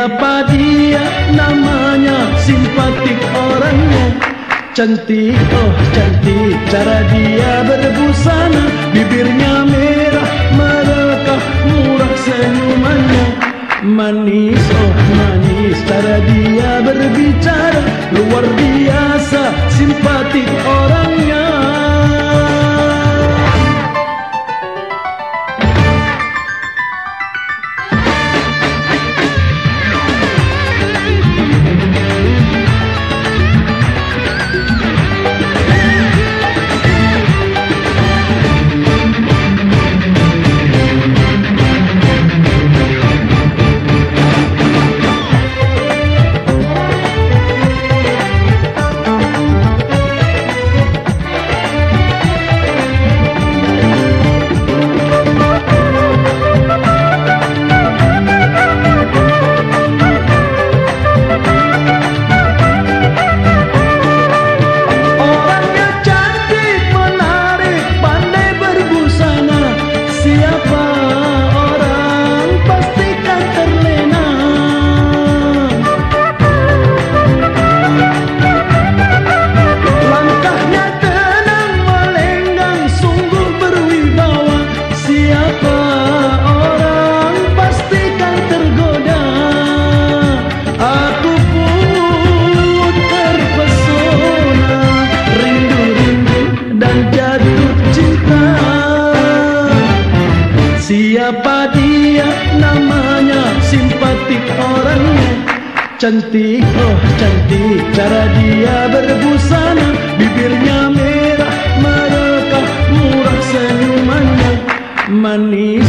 Siapa dia namanya? Simpatik orangnya. Cantik, oh cantik. Cara dia berbusana. Bibirnya merah, merekah, murah senyumannya. Manis, oh manis. Cara dia berbicara. Luar biasa simpatik orangnya Siapa dia? Namanya simpatik orangnya. Cantik, oh cantik. Cara dia berbusana. Bibirnya merah, merekah, murah senyumannya. Manis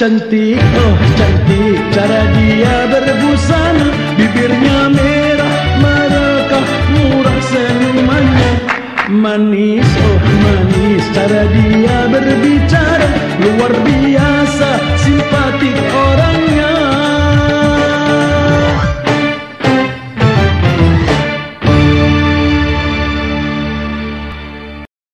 Cantik, oh cantik. Cara dia berbusana Bibirnya merah, mereka murah senyumannya Manis, oh manis. Cara dia berbicara Luar biasa, simpan